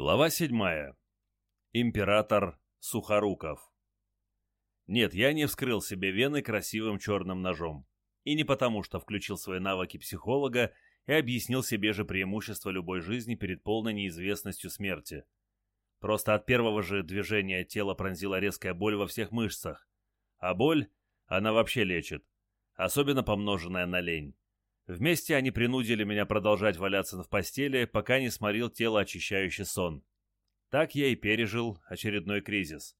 Глава седьмая. Император Сухоруков. Нет, я не вскрыл себе вены красивым черным ножом. И не потому, что включил свои навыки психолога и объяснил себе же преимущество любой жизни перед полной неизвестностью смерти. Просто от первого же движения тело пронзила резкая боль во всех мышцах. А боль, она вообще лечит. Особенно помноженная на лень. Вместе они принудили меня продолжать валяться в постели, пока не сморил тело очищающий сон. Так я и пережил очередной кризис.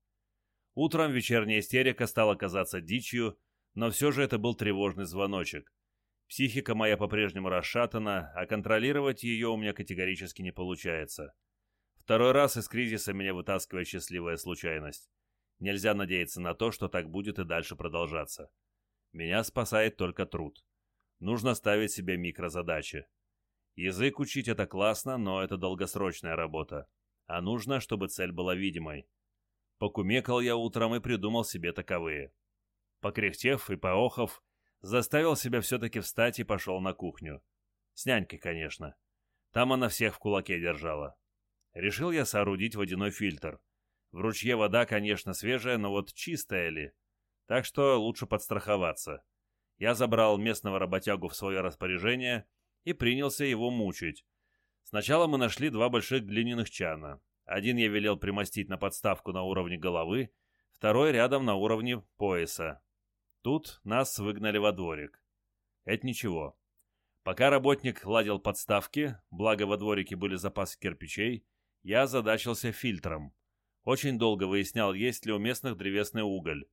Утром вечерняя истерика стала казаться дичью, но все же это был тревожный звоночек. Психика моя по-прежнему расшатана, а контролировать ее у меня категорически не получается. Второй раз из кризиса меня вытаскивает счастливая случайность. Нельзя надеяться на то, что так будет и дальше продолжаться. Меня спасает только труд. Нужно ставить себе микрозадачи. Язык учить это классно, но это долгосрочная работа. А нужно, чтобы цель была видимой. Покумекал я утром и придумал себе таковые. Покряхтев и поохов, заставил себя все-таки встать и пошел на кухню. С нянькой, конечно. Там она всех в кулаке держала. Решил я соорудить водяной фильтр. В ручье вода, конечно, свежая, но вот чистая ли? Так что лучше подстраховаться. Я забрал местного работягу в свое распоряжение и принялся его мучить. Сначала мы нашли два больших глиняных чана. Один я велел примостить на подставку на уровне головы, второй рядом на уровне пояса. Тут нас выгнали во дворик. Это ничего. Пока работник ладил подставки, благо во дворике были запасы кирпичей, я задачился фильтром. Очень долго выяснял, есть ли у местных древесный уголь.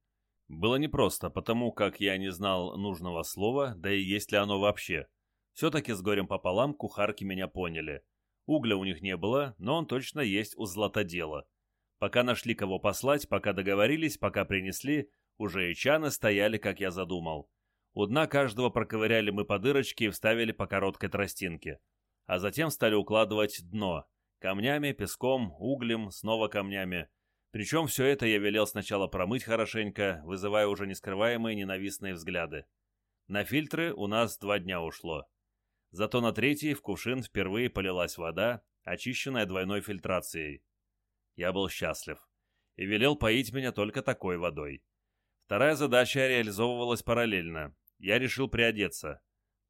Было непросто, потому как я не знал нужного слова, да и есть ли оно вообще. Все-таки с горем пополам кухарки меня поняли. Угля у них не было, но он точно есть у златодела. Пока нашли кого послать, пока договорились, пока принесли, уже и чаны стояли, как я задумал. У дна каждого проковыряли мы по дырочке и вставили по короткой тростинке. А затем стали укладывать дно. Камнями, песком, углем, снова камнями. Причем все это я велел сначала промыть хорошенько, вызывая уже нескрываемые ненавистные взгляды. На фильтры у нас два дня ушло. Зато на третий в кувшин впервые полилась вода, очищенная двойной фильтрацией. Я был счастлив и велел поить меня только такой водой. Вторая задача реализовывалась параллельно. Я решил приодеться.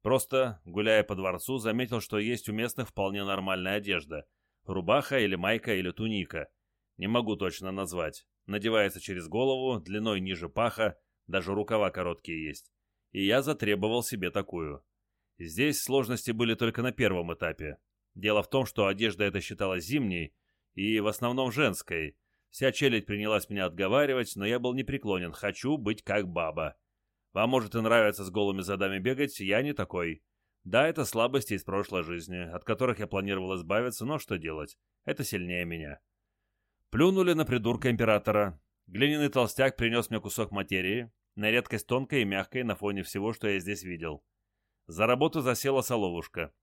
Просто, гуляя по дворцу, заметил, что есть у местных вполне нормальная одежда. Рубаха или майка или туника – не могу точно назвать. Надевается через голову, длиной ниже паха, даже рукава короткие есть. И я затребовал себе такую. Здесь сложности были только на первом этапе. Дело в том, что одежда эта считалась зимней и в основном женской. Вся челядь принялась меня отговаривать, но я был непреклонен. Хочу быть как баба. Вам может и нравится с голыми задами бегать, я не такой. Да, это слабости из прошлой жизни, от которых я планировал избавиться, но что делать? Это сильнее меня. Плюнули на придурка императора. Глиняный толстяк принес мне кусок материи, на редкость тонкой и мягкой на фоне всего, что я здесь видел. За работу засела соловушка.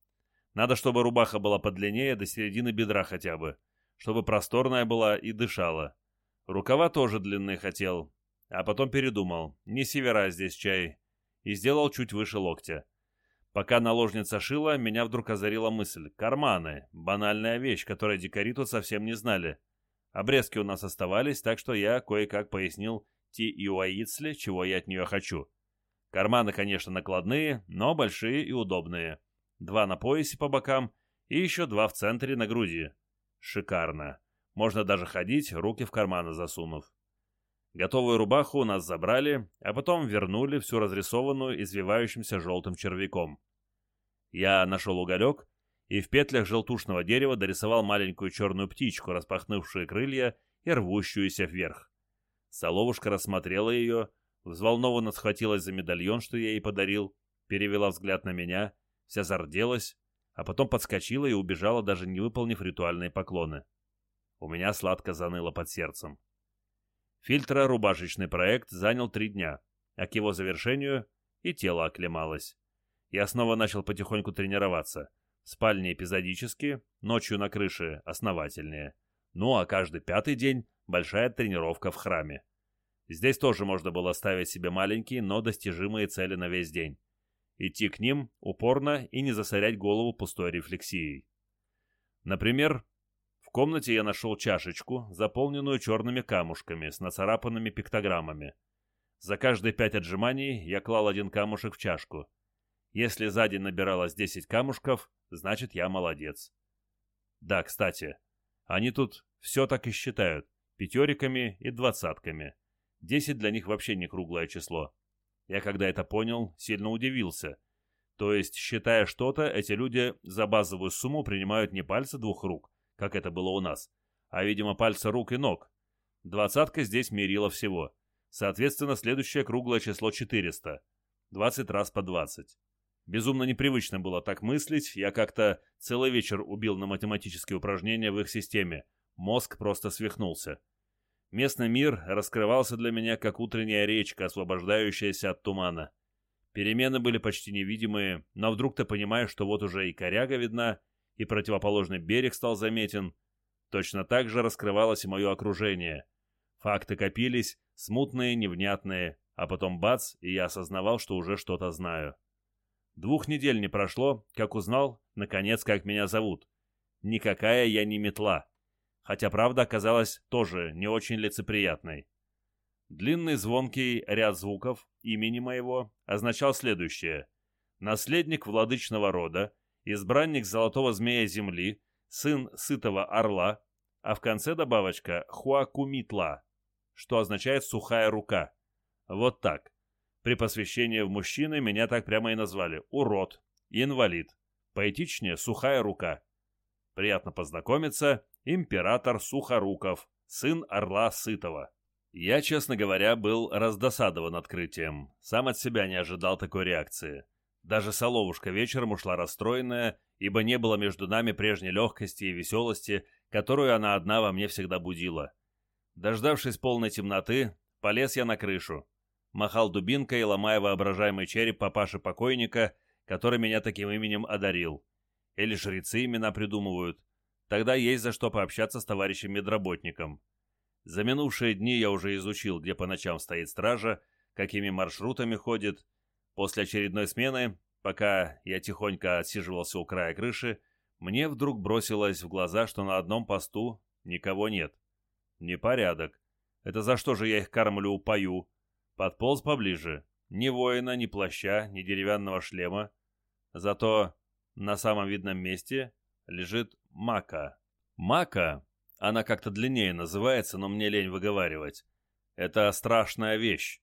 Надо, чтобы рубаха была подлиннее, до середины бедра хотя бы, чтобы просторная была и дышала. Рукава тоже длинные хотел, а потом передумал, не севера здесь чай, и сделал чуть выше локтя. Пока наложница шила, меня вдруг озарила мысль. Карманы. Банальная вещь, которой дикари тут совсем не знали. Обрезки у нас оставались, так что я кое-как пояснил Ти и Уаицле, чего я от нее хочу. Карманы, конечно, накладные, но большие и удобные. Два на поясе по бокам и еще два в центре на груди. Шикарно. Можно даже ходить, руки в карманы засунув. Готовую рубаху у нас забрали, а потом вернули всю разрисованную извивающимся желтым червяком. Я нашел уголек и в петлях желтушного дерева дорисовал маленькую черную птичку, распахнувшую крылья и рвущуюся вверх. Соловушка рассмотрела ее, взволнованно схватилась за медальон, что я ей подарил, перевела взгляд на меня, вся зарделась, а потом подскочила и убежала, даже не выполнив ритуальные поклоны. У меня сладко заныло под сердцем. Фильтро-рубашечный проект занял три дня, а к его завершению и тело оклемалось. Я снова начал потихоньку тренироваться — Спальни эпизодически, ночью на крыше основательнее. Ну а каждый пятый день большая тренировка в храме. Здесь тоже можно было ставить себе маленькие, но достижимые цели на весь день. Идти к ним упорно и не засорять голову пустой рефлексией. Например, в комнате я нашел чашечку, заполненную черными камушками с нацарапанными пиктограммами. За каждые пять отжиманий я клал один камушек в чашку. Если за день набиралось 10 камушков, значит я молодец. Да, кстати, они тут все так и считают, пятериками и двадцатками. Десять для них вообще не круглое число. Я когда это понял, сильно удивился. То есть, считая что-то, эти люди за базовую сумму принимают не пальцы двух рук, как это было у нас, а, видимо, пальцы рук и ног. Двадцатка здесь мерила всего. Соответственно, следующее круглое число 400. 20 раз по 20. Безумно непривычно было так мыслить, я как-то целый вечер убил на математические упражнения в их системе. Мозг просто свихнулся. Местный мир раскрывался для меня как утренняя речка, освобождающаяся от тумана. Перемены были почти невидимые, но вдруг ты понимаешь, что вот уже и коряга видна, и противоположный берег стал заметен. Точно так же раскрывалось и мое окружение. Факты копились, смутные, невнятные, а потом бац, и я осознавал, что уже что-то знаю. Двух недель не прошло, как узнал, наконец, как меня зовут. Никакая я не метла. Хотя правда оказалась тоже не очень лицеприятной. Длинный звонкий ряд звуков имени моего означал следующее. Наследник владычного рода, избранник золотого змея земли, сын сытого орла, а в конце добавочка «хуакумитла», что означает «сухая рука». Вот так. При посвящении в мужчины меня так прямо и назвали. Урод. Инвалид. Поэтичнее «сухая рука». Приятно познакомиться. Император Сухоруков. Сын Орла Сытого. Я, честно говоря, был раздосадован открытием. Сам от себя не ожидал такой реакции. Даже Соловушка вечером ушла расстроенная, ибо не было между нами прежней легкости и веселости, которую она одна во мне всегда будила. Дождавшись полной темноты, полез я на крышу махал дубинкой, ломая воображаемый череп папаши-покойника, который меня таким именем одарил. Или жрецы имена придумывают. Тогда есть за что пообщаться с товарищем медработником. За минувшие дни я уже изучил, где по ночам стоит стража, какими маршрутами ходит. После очередной смены, пока я тихонько отсиживался у края крыши, мне вдруг бросилось в глаза, что на одном посту никого нет. Непорядок. Это за что же я их кормлю, пою? Подполз поближе. Ни воина, ни плаща, ни деревянного шлема. Зато на самом видном месте лежит мака. Мака, она как-то длиннее называется, но мне лень выговаривать. Это страшная вещь.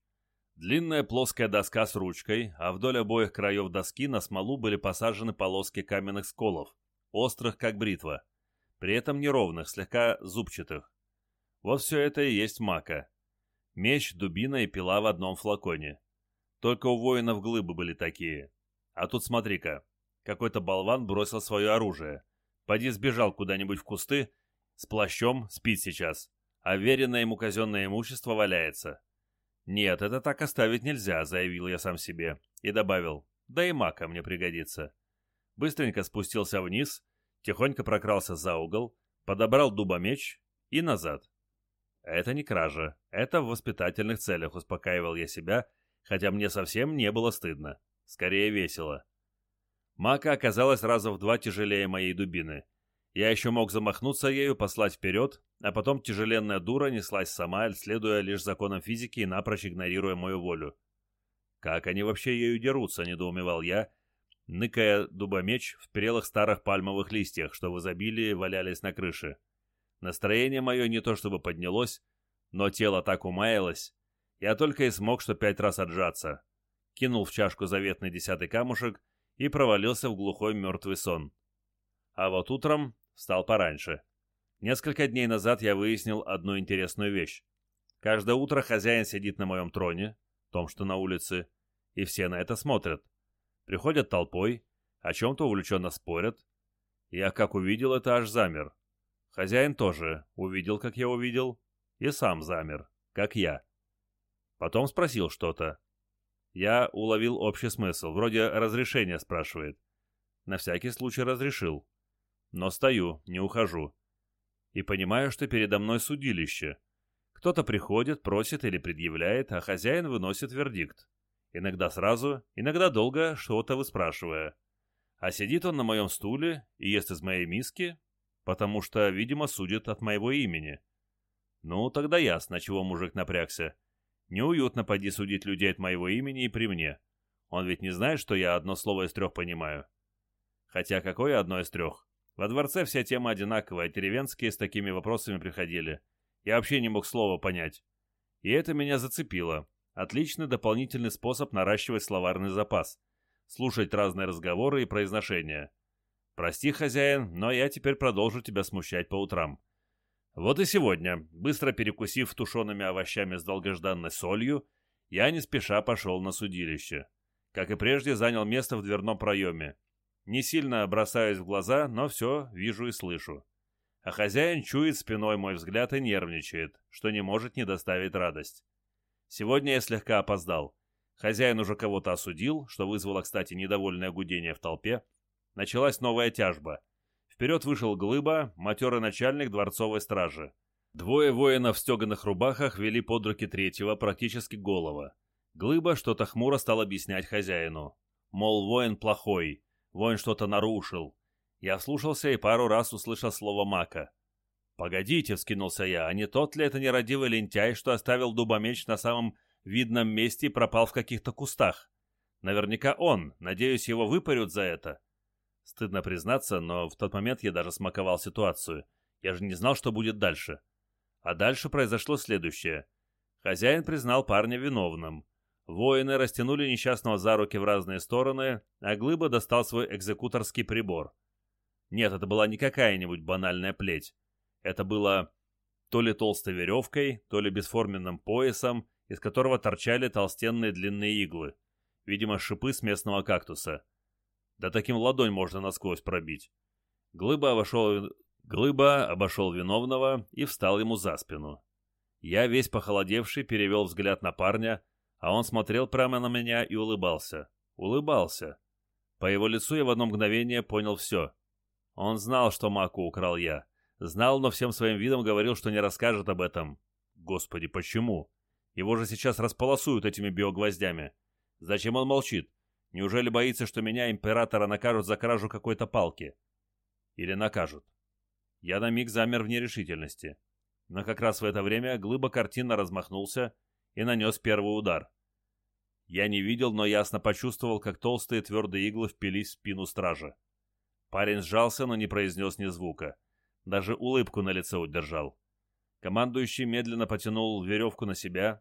Длинная плоская доска с ручкой, а вдоль обоих краев доски на смолу были посажены полоски каменных сколов, острых как бритва, при этом неровных, слегка зубчатых. Вот все это и есть мака. Меч, дубина и пила в одном флаконе. Только у воинов глыбы были такие. А тут смотри-ка, какой-то болван бросил свое оружие. Поди сбежал куда-нибудь в кусты, с плащом спит сейчас, а веренное ему казенное имущество валяется. «Нет, это так оставить нельзя», — заявил я сам себе. И добавил, «да и мака мне пригодится». Быстренько спустился вниз, тихонько прокрался за угол, подобрал дуба меч и назад. Это не кража, это в воспитательных целях, успокаивал я себя, хотя мне совсем не было стыдно. Скорее весело. Мака оказалась раза в два тяжелее моей дубины. Я еще мог замахнуться ею, послать вперед, а потом тяжеленная дура неслась сама, следуя лишь законам физики и напрочь игнорируя мою волю. «Как они вообще ею дерутся?» — недоумевал я, ныкая дубомеч в перелых старых пальмовых листьях, что в изобилии валялись на крыше. Настроение мое не то чтобы поднялось, но тело так умаялось. Я только и смог что пять раз отжаться. Кинул в чашку заветный десятый камушек и провалился в глухой мертвый сон. А вот утром встал пораньше. Несколько дней назад я выяснил одну интересную вещь. Каждое утро хозяин сидит на моем троне, том, что на улице, и все на это смотрят. Приходят толпой, о чем-то увлеченно спорят. Я как увидел это, аж замер. Хозяин тоже увидел, как я увидел, и сам замер, как я. Потом спросил что-то. Я уловил общий смысл, вроде разрешения спрашивает. На всякий случай разрешил. Но стою, не ухожу. И понимаю, что передо мной судилище. Кто-то приходит, просит или предъявляет, а хозяин выносит вердикт. Иногда сразу, иногда долго, что-то выспрашивая. А сидит он на моем стуле и ест из моей миски, потому что, видимо, судят от моего имени. Ну, тогда ясно, чего мужик напрягся. Неуютно поди судить людей от моего имени и при мне. Он ведь не знает, что я одно слово из трех понимаю. Хотя какое одно из трех? Во дворце вся тема одинаковая, деревенские с такими вопросами приходили. Я вообще не мог слова понять. И это меня зацепило. Отличный дополнительный способ наращивать словарный запас. Слушать разные разговоры и произношения. Прости, хозяин, но я теперь продолжу тебя смущать по утрам. Вот и сегодня, быстро перекусив тушеными овощами с долгожданной солью, я не спеша пошел на судилище. Как и прежде, занял место в дверном проеме. Не сильно бросаюсь в глаза, но все вижу и слышу. А хозяин чует спиной мой взгляд и нервничает, что не может не доставить радость. Сегодня я слегка опоздал. Хозяин уже кого-то осудил, что вызвало, кстати, недовольное гудение в толпе. Началась новая тяжба. Вперед вышел Глыба, матерый начальник дворцовой стражи. Двое воинов в стеганых рубахах вели под руки третьего, практически голого. Глыба что-то хмуро стал объяснять хозяину. Мол, воин плохой, воин что-то нарушил. Я вслушался и пару раз услышал слово «мака». «Погодите», — вскинулся я, — «а не тот ли это нерадивый лентяй, что оставил дубомеч на самом видном месте и пропал в каких-то кустах? Наверняка он, надеюсь, его выпарют за это». Стыдно признаться, но в тот момент я даже смаковал ситуацию. Я же не знал, что будет дальше. А дальше произошло следующее. Хозяин признал парня виновным. Воины растянули несчастного за руки в разные стороны, а Глыба достал свой экзекуторский прибор. Нет, это была не какая-нибудь банальная плеть. Это было то ли толстой веревкой, то ли бесформенным поясом, из которого торчали толстенные длинные иглы. Видимо, шипы с местного кактуса. Да таким ладонь можно насквозь пробить. Глыба обошел, Глыба обошел виновного и встал ему за спину. Я, весь похолодевший, перевел взгляд на парня, а он смотрел прямо на меня и улыбался. Улыбался. По его лицу я в одно мгновение понял все. Он знал, что Маку украл я. Знал, но всем своим видом говорил, что не расскажет об этом. Господи, почему? Его же сейчас располосуют этими биогвоздями. Зачем он молчит? Неужели боится, что меня, императора, накажут за кражу какой-то палки? Или накажут? Я на миг замер в нерешительности. Но как раз в это время глыба картина размахнулся и нанес первый удар. Я не видел, но ясно почувствовал, как толстые твердые иглы впились в спину стража. Парень сжался, но не произнес ни звука. Даже улыбку на лице удержал. Командующий медленно потянул веревку на себя.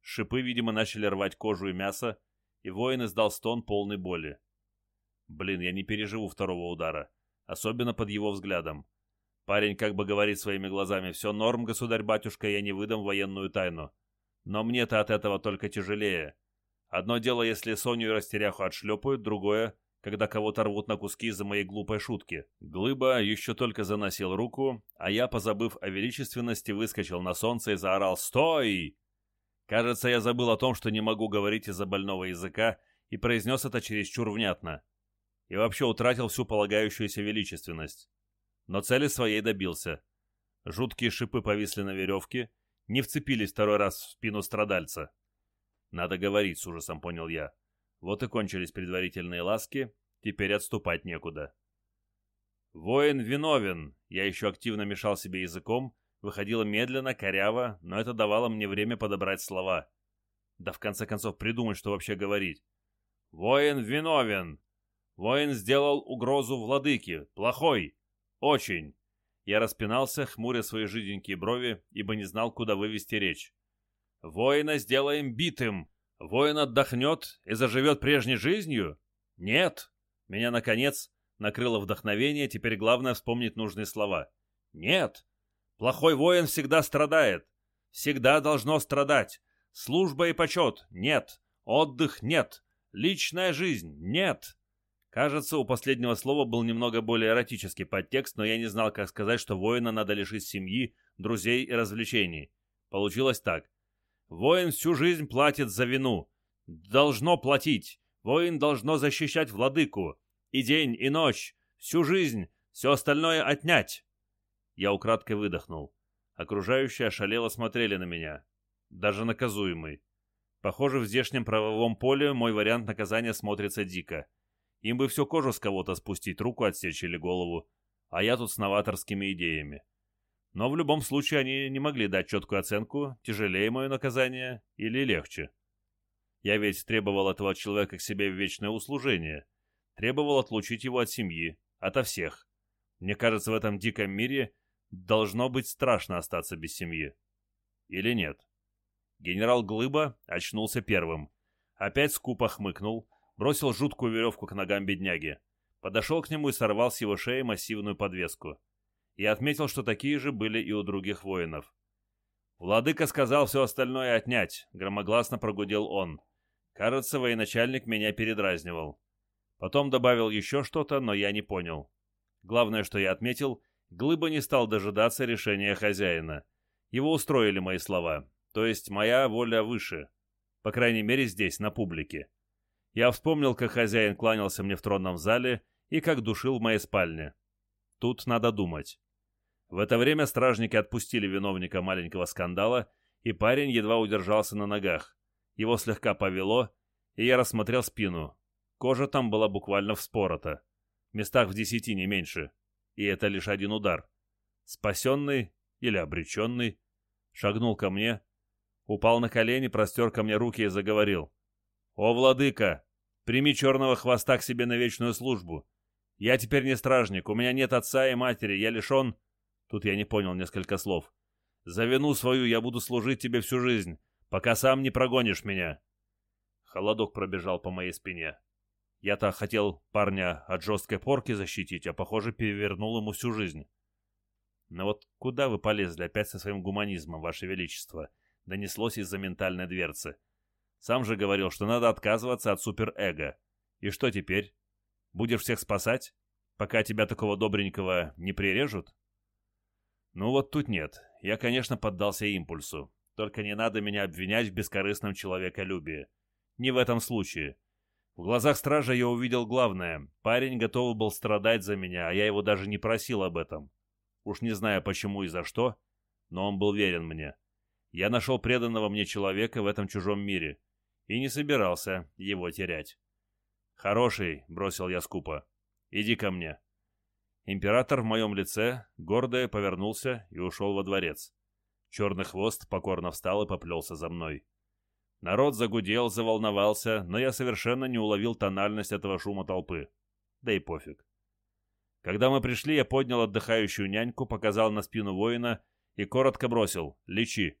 Шипы, видимо, начали рвать кожу и мясо, и воин издал стон полной боли. Блин, я не переживу второго удара, особенно под его взглядом. Парень как бы говорит своими глазами, «Все норм, государь-батюшка, я не выдам военную тайну». Но мне-то от этого только тяжелее. Одно дело, если Соню и растеряху отшлепают, другое, когда кого-то рвут на куски из-за моей глупой шутки. Глыба еще только заносил руку, а я, позабыв о величественности, выскочил на солнце и заорал «Стой!». Кажется, я забыл о том, что не могу говорить из-за больного языка, и произнес это чересчур внятно. И вообще утратил всю полагающуюся величественность. Но цели своей добился. Жуткие шипы повисли на веревке, не вцепились второй раз в спину страдальца. Надо говорить, с ужасом понял я. Вот и кончились предварительные ласки, теперь отступать некуда. «Воин виновен!» Я еще активно мешал себе языком, выходило медленно, коряво, но это давало мне время подобрать слова. Да в конце концов придумать, что вообще говорить. «Воин виновен! Воин сделал угрозу владыке. Плохой! Очень!» Я распинался, хмуря свои жиденькие брови, ибо не знал, куда вывести речь. «Воина сделаем битым! Воин отдохнет и заживет прежней жизнью? Нет!» Меня, наконец, накрыло вдохновение, теперь главное вспомнить нужные слова. «Нет! Плохой воин всегда страдает. Всегда должно страдать. Служба и почет — нет. Отдых — нет. Личная жизнь — нет. Кажется, у последнего слова был немного более эротический подтекст, но я не знал, как сказать, что воина надо лишить семьи, друзей и развлечений. Получилось так. Воин всю жизнь платит за вину. Должно платить. Воин должно защищать владыку. И день, и ночь. Всю жизнь. Все остальное отнять. Я украдкой выдохнул. Окружающие ошалело смотрели на меня. Даже наказуемый. Похоже, в здешнем правовом поле мой вариант наказания смотрится дико. Им бы всю кожу с кого-то спустить, руку отсечь или голову. а я тут с новаторскими идеями. Но в любом случае они не могли дать четкую оценку, тяжелее мое наказание или легче. Я ведь требовал этого человека к себе в вечное услужение, требовал отлучить его от семьи, ото всех. Мне кажется, в этом диком мире должно быть страшно остаться без семьи. Или нет? Генерал Глыба очнулся первым. Опять скупо хмыкнул, бросил жуткую веревку к ногам бедняги. Подошел к нему и сорвал с его шеи массивную подвеску. И отметил, что такие же были и у других воинов. «Владыка сказал все остальное отнять», — громогласно прогудел он. Кажется, военачальник меня передразнивал. Потом добавил еще что-то, но я не понял. Главное, что я отметил, Глыба не стал дожидаться решения хозяина. Его устроили мои слова, то есть моя воля выше. По крайней мере здесь, на публике. Я вспомнил, как хозяин кланялся мне в тронном зале и как душил в моей спальне. Тут надо думать. В это время стражники отпустили виновника маленького скандала, и парень едва удержался на ногах. Его слегка повело, и я рассмотрел спину. Кожа там была буквально вспорота. Местах в десяти, не меньше. И это лишь один удар. Спасенный или обреченный шагнул ко мне, упал на колени, простер ко мне руки и заговорил. «О, владыка, прими черного хвоста к себе на вечную службу. Я теперь не стражник, у меня нет отца и матери, я лишен...» Тут я не понял несколько слов. «За вину свою я буду служить тебе всю жизнь, пока сам не прогонишь меня». Холодок пробежал по моей спине. Я-то хотел парня от жесткой порки защитить, а, похоже, перевернул ему всю жизнь. Но вот куда вы полезли опять со своим гуманизмом, Ваше Величество? Донеслось из-за ментальной дверцы. Сам же говорил, что надо отказываться от суперэго. И что теперь? Будешь всех спасать, пока тебя такого добренького не прирежут? Ну вот тут нет. Я, конечно, поддался импульсу. Только не надо меня обвинять в бескорыстном человеколюбии. Не в этом случае. В глазах стража я увидел главное. Парень готов был страдать за меня, а я его даже не просил об этом. Уж не знаю почему и за что, но он был верен мне. Я нашел преданного мне человека в этом чужом мире и не собирался его терять. «Хороший», — бросил я скупо, — «иди ко мне». Император в моем лице, гордо повернулся и ушел во дворец. Черный хвост покорно встал и поплелся за мной. Народ загудел, заволновался, но я совершенно не уловил тональность этого шума толпы. Да и пофиг. Когда мы пришли, я поднял отдыхающую няньку, показал на спину воина и коротко бросил «Лечи».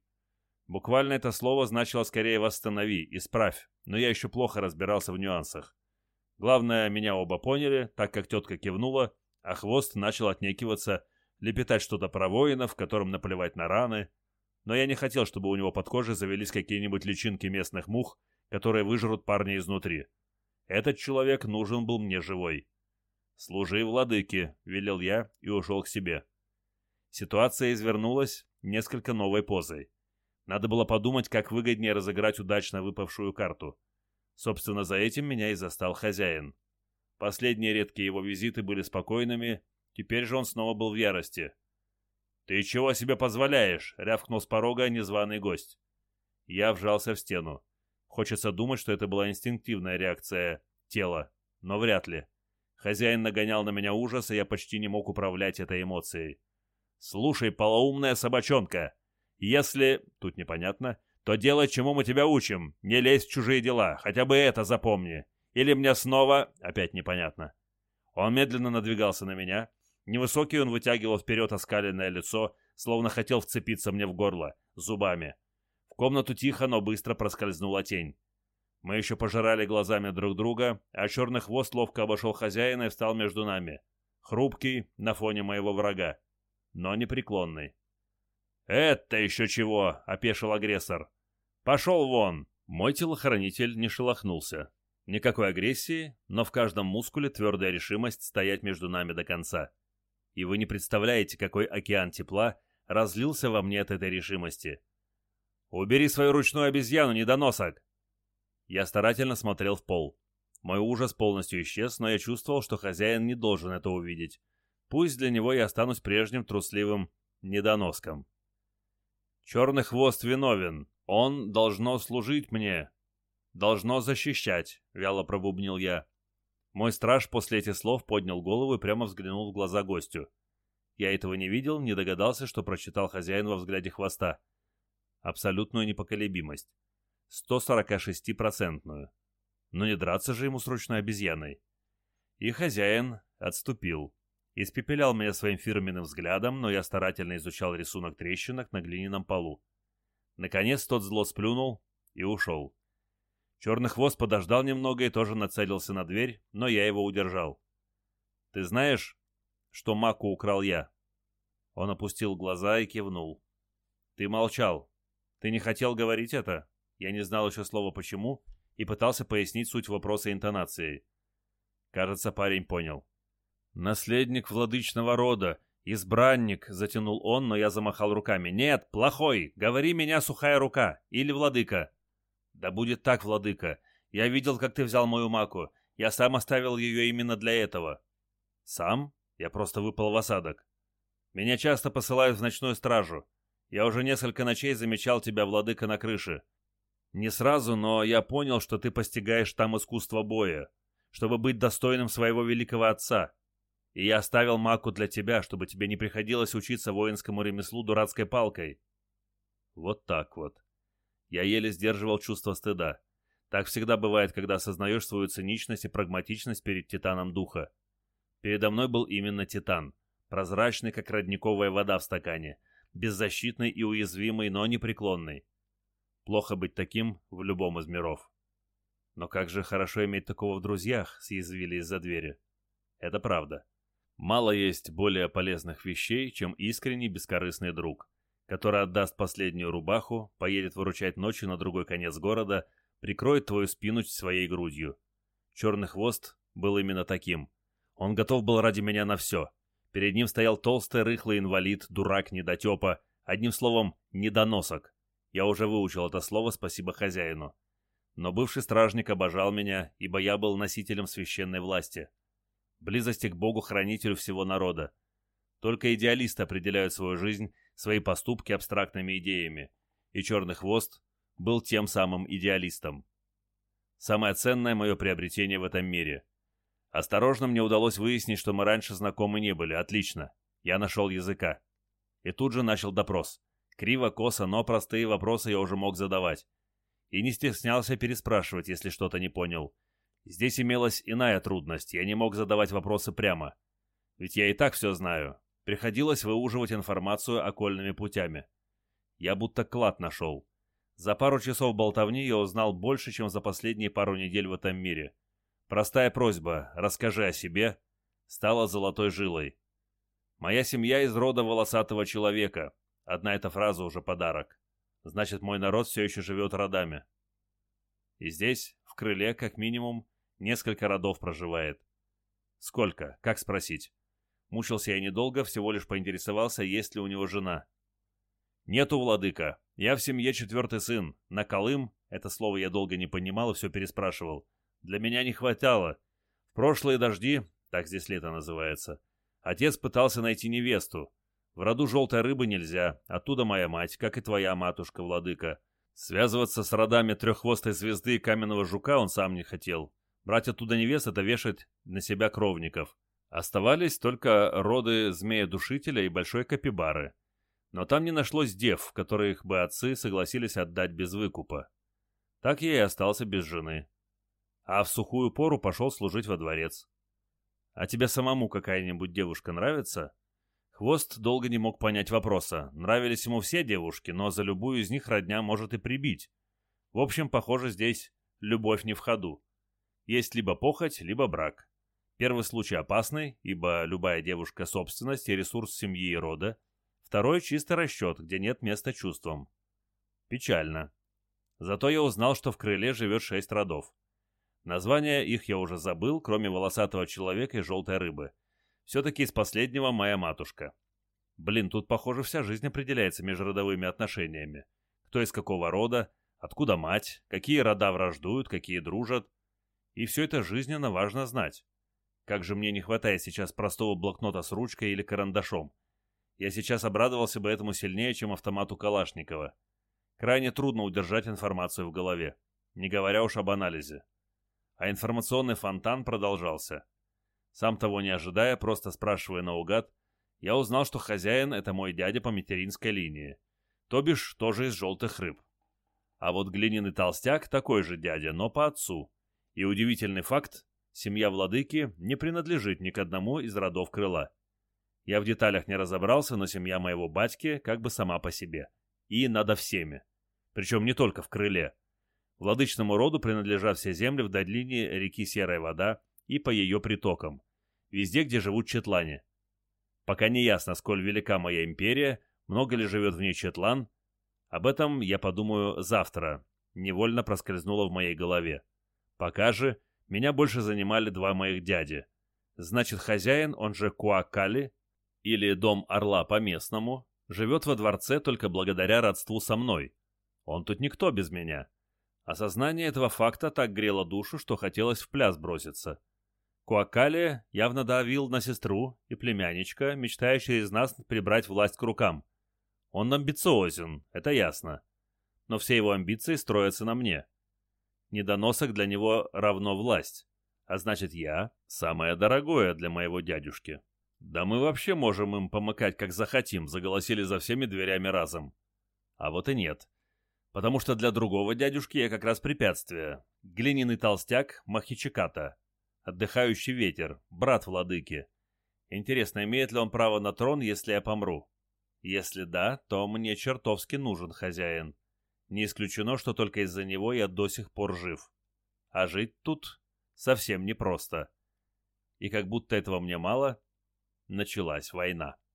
Буквально это слово значило скорее «восстанови», «исправь», но я еще плохо разбирался в нюансах. Главное, меня оба поняли, так как тетка кивнула, а хвост начал отнекиваться, лепетать что-то про воинов, которым наплевать на раны. Но я не хотел, чтобы у него под кожей завелись какие-нибудь личинки местных мух, которые выжрут парня изнутри. Этот человек нужен был мне живой. «Служи владыке», — велел я и ушел к себе. Ситуация извернулась несколько новой позой. Надо было подумать, как выгоднее разыграть удачно выпавшую карту. Собственно, за этим меня и застал хозяин. Последние редкие его визиты были спокойными, теперь же он снова был в ярости. «Ты чего себе позволяешь?» — рявкнул с порога незваный гость. Я вжался в стену. Хочется думать, что это была инстинктивная реакция тела, но вряд ли. Хозяин нагонял на меня ужас, и я почти не мог управлять этой эмоцией. «Слушай, полоумная собачонка, если...» Тут непонятно. «То делай, чему мы тебя учим. Не лезь в чужие дела. Хотя бы это запомни. Или мне снова...» Опять непонятно. Он медленно надвигался на меня. Невысокий он вытягивал вперед оскаленное лицо, словно хотел вцепиться мне в горло, зубами. В комнату тихо, но быстро проскользнула тень. Мы еще пожирали глазами друг друга, а черный хвост ловко обошел хозяина и встал между нами. Хрупкий на фоне моего врага, но непреклонный. «Это еще чего?» — опешил агрессор. «Пошел вон!» Мой телохранитель не шелохнулся. Никакой агрессии, но в каждом мускуле твердая решимость стоять между нами до конца. И вы не представляете, какой океан тепла разлился во мне от этой решимости. «Убери свою ручную обезьяну, недоносок!» Я старательно смотрел в пол. Мой ужас полностью исчез, но я чувствовал, что хозяин не должен это увидеть. Пусть для него я останусь прежним трусливым недоноском. Черный хвост виновен. Он должно служить мне. Должно защищать, вяло пробубнил я. Мой страж после этих слов поднял голову и прямо взглянул в глаза гостю. Я этого не видел, не догадался, что прочитал хозяин во взгляде хвоста. Абсолютную непоколебимость. 146-процентную. Но не драться же ему с ручной обезьяной. И хозяин отступил. Испепелял меня своим фирменным взглядом, но я старательно изучал рисунок трещинок на глиняном полу. Наконец тот зло сплюнул и ушел. Черный хвост подождал немного и тоже нацелился на дверь, но я его удержал. «Ты знаешь, что маку украл я?» Он опустил глаза и кивнул. «Ты молчал. Ты не хотел говорить это?» Я не знал еще слова «почему» и пытался пояснить суть вопроса интонацией. Кажется, парень понял. «Наследник владычного рода, избранник», — затянул он, но я замахал руками. «Нет, плохой, говори меня сухая рука или владыка». «Да будет так, владыка. Я видел, как ты взял мою маку. Я сам оставил ее именно для этого». «Сам? Я просто выпал в осадок. Меня часто посылают в ночную стражу. Я уже несколько ночей замечал тебя, владыка, на крыше. Не сразу, но я понял, что ты постигаешь там искусство боя, чтобы быть достойным своего великого отца. И я оставил маку для тебя, чтобы тебе не приходилось учиться воинскому ремеслу дурацкой палкой. Вот так вот. Я еле сдерживал чувство стыда. Так всегда бывает, когда осознаешь свою циничность и прагматичность перед Титаном Духа. Передо мной был именно Титан, прозрачный, как родниковая вода в стакане, беззащитный и уязвимый, но непреклонный. Плохо быть таким в любом из миров. Но как же хорошо иметь такого в друзьях, съязвили из-за двери. Это правда. Мало есть более полезных вещей, чем искренний бескорыстный друг, который отдаст последнюю рубаху, поедет выручать ночью на другой конец города, прикроет твою спину своей грудью. Черный хвост был именно таким. Он готов был ради меня на все. Перед ним стоял толстый рыхлый инвалид, дурак, недотепа, одним словом, недоносок. Я уже выучил это слово, спасибо хозяину. Но бывший стражник обожал меня, ибо я был носителем священной власти — близости к Богу-хранителю всего народа. Только идеалисты определяют свою жизнь, свои поступки абстрактными идеями, и Черный Хвост был тем самым идеалистом. Самое ценное мое приобретение в этом мире. Осторожно мне удалось выяснить, что мы раньше знакомы не были. Отлично. Я нашел языка. И тут же начал допрос. Криво, косо, но простые вопросы я уже мог задавать. И не стеснялся переспрашивать, если что-то не понял. Здесь имелась иная трудность, я не мог задавать вопросы прямо. Ведь я и так все знаю. Приходилось выуживать информацию окольными путями. Я будто клад нашел. За пару часов болтовни я узнал больше, чем за последние пару недель в этом мире. Простая просьба «расскажи о себе» стала золотой жилой. Моя семья из рода волосатого человека. Одна эта фраза уже подарок. Значит, мой народ все еще живет родами. И здесь, в крыле, как минимум, Несколько родов проживает. Сколько? Как спросить? Мучился я недолго, всего лишь поинтересовался, есть ли у него жена. Нету, владыка. Я в семье четвертый сын. На Колым, это слово я долго не понимал и все переспрашивал. Для меня не хватало. В прошлые дожди, так здесь лето называется, отец пытался найти невесту. В роду желтой рыбы нельзя, оттуда моя мать, как и твоя матушка, владыка. Связываться с родами треххвостой звезды и каменного жука он сам не хотел. Брать оттуда невест — это вешать на себя кровников. Оставались только роды змея-душителя и большой капибары. Но там не нашлось дев, которых бы отцы согласились отдать без выкупа. Так я и остался без жены. А в сухую пору пошел служить во дворец. А тебе самому какая-нибудь девушка нравится? Хвост долго не мог понять вопроса. Нравились ему все девушки, но за любую из них родня может и прибить. В общем, похоже, здесь любовь не в ходу. Есть либо похоть, либо брак. Первый случай опасный, ибо любая девушка – собственность и ресурс семьи и рода. Второй – чистый расчет, где нет места чувствам. Печально. Зато я узнал, что в крыле живет шесть родов. Названия их я уже забыл, кроме волосатого человека и желтой рыбы. Все-таки из последнего моя матушка. Блин, тут, похоже, вся жизнь определяется межродовыми отношениями. Кто из какого рода, откуда мать, какие рода враждуют, какие дружат – и все это жизненно важно знать. Как же мне не хватает сейчас простого блокнота с ручкой или карандашом. Я сейчас обрадовался бы этому сильнее, чем автомату Калашникова. Крайне трудно удержать информацию в голове, не говоря уж об анализе. А информационный фонтан продолжался. Сам того не ожидая, просто спрашивая наугад, я узнал, что хозяин — это мой дядя по материнской линии, то бишь тоже из желтых рыб. А вот глиняный толстяк такой же дядя, но по отцу. И удивительный факт, семья владыки не принадлежит ни к одному из родов крыла. Я в деталях не разобрался, но семья моего батьки как бы сама по себе. И надо всеми. Причем не только в крыле. Владычному роду принадлежат все земли в долине реки Серая Вода и по ее притокам. Везде, где живут четлане. Пока не ясно, сколь велика моя империя, много ли живет в ней четлан. Об этом я подумаю завтра. Невольно проскользнуло в моей голове. Пока же меня больше занимали два моих дяди. Значит, хозяин, он же Куакали, или Дом Орла по-местному, живет во дворце только благодаря родству со мной. Он тут никто без меня. Осознание этого факта так грело душу, что хотелось в пляс броситься. Куакали явно давил на сестру и племянничка, мечтая через нас прибрать власть к рукам. Он амбициозен, это ясно. Но все его амбиции строятся на мне. Недоносок для него равно власть. А значит, я — самое дорогое для моего дядюшки. Да мы вообще можем им помыкать, как захотим, заголосили за всеми дверями разом. А вот и нет. Потому что для другого дядюшки я как раз препятствие. Глиняный толстяк Махичиката. Отдыхающий ветер, брат владыки. Интересно, имеет ли он право на трон, если я помру? Если да, то мне чертовски нужен хозяин. Не исключено, что только из-за него я до сих пор жив. А жить тут совсем непросто. И как будто этого мне мало, началась война.